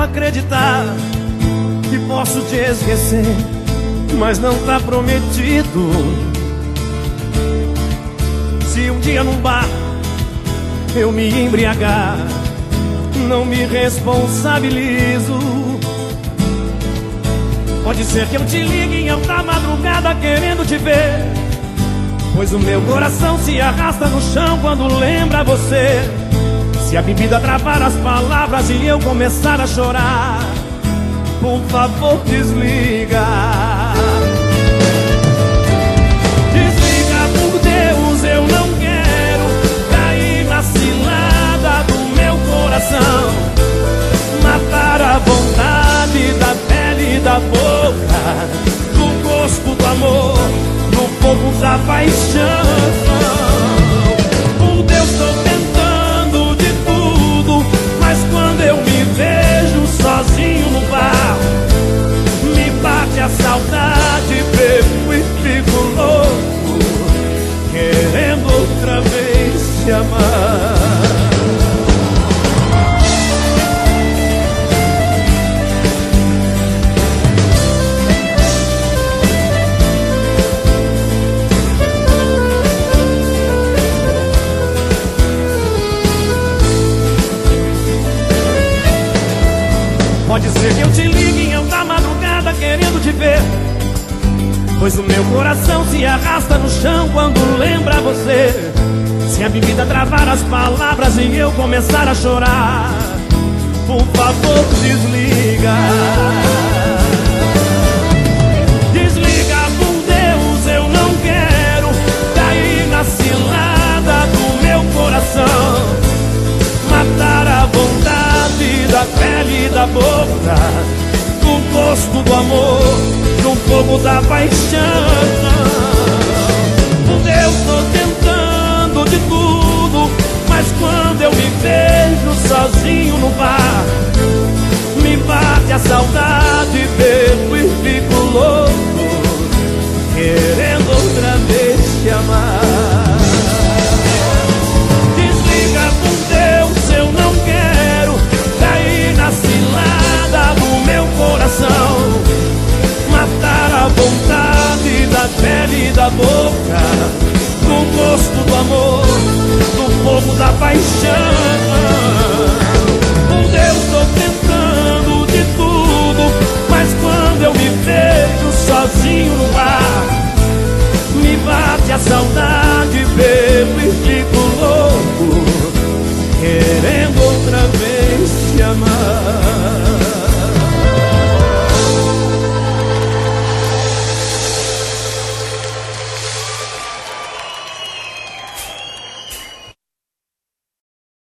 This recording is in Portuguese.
acreditar que posso te esquecer, mas não tá prometido. Se um dia num bar eu me embriagar, não me responsabilizo. Pode ser que eu te ligue em alta madrugada querendo te ver. Pois o meu coração se arrasta no chão quando lembra você. Se a bebida travar as palavras e eu começar a chorar, por favor desliga. Desliga por Deus, eu não quero cair na cilada do meu coração. Matar a vontade da pele e da boca, do gosto do amor, do fogo da paixão. Pode ser que eu te ligue em da madrugada querendo te ver. Pois o meu coração se arrasta no chão quando lembra você. Se a bebida travar as palavras e eu começar a chorar Por favor Desliga amor, do fogo da paixão. Eu tô tentando de tudo Mas quando eu me vejo sozinho no bar Me bate a saudade, bebo e fico louco. Querendo vontade da pele e da boca Do gosto do amor, do fogo da paixão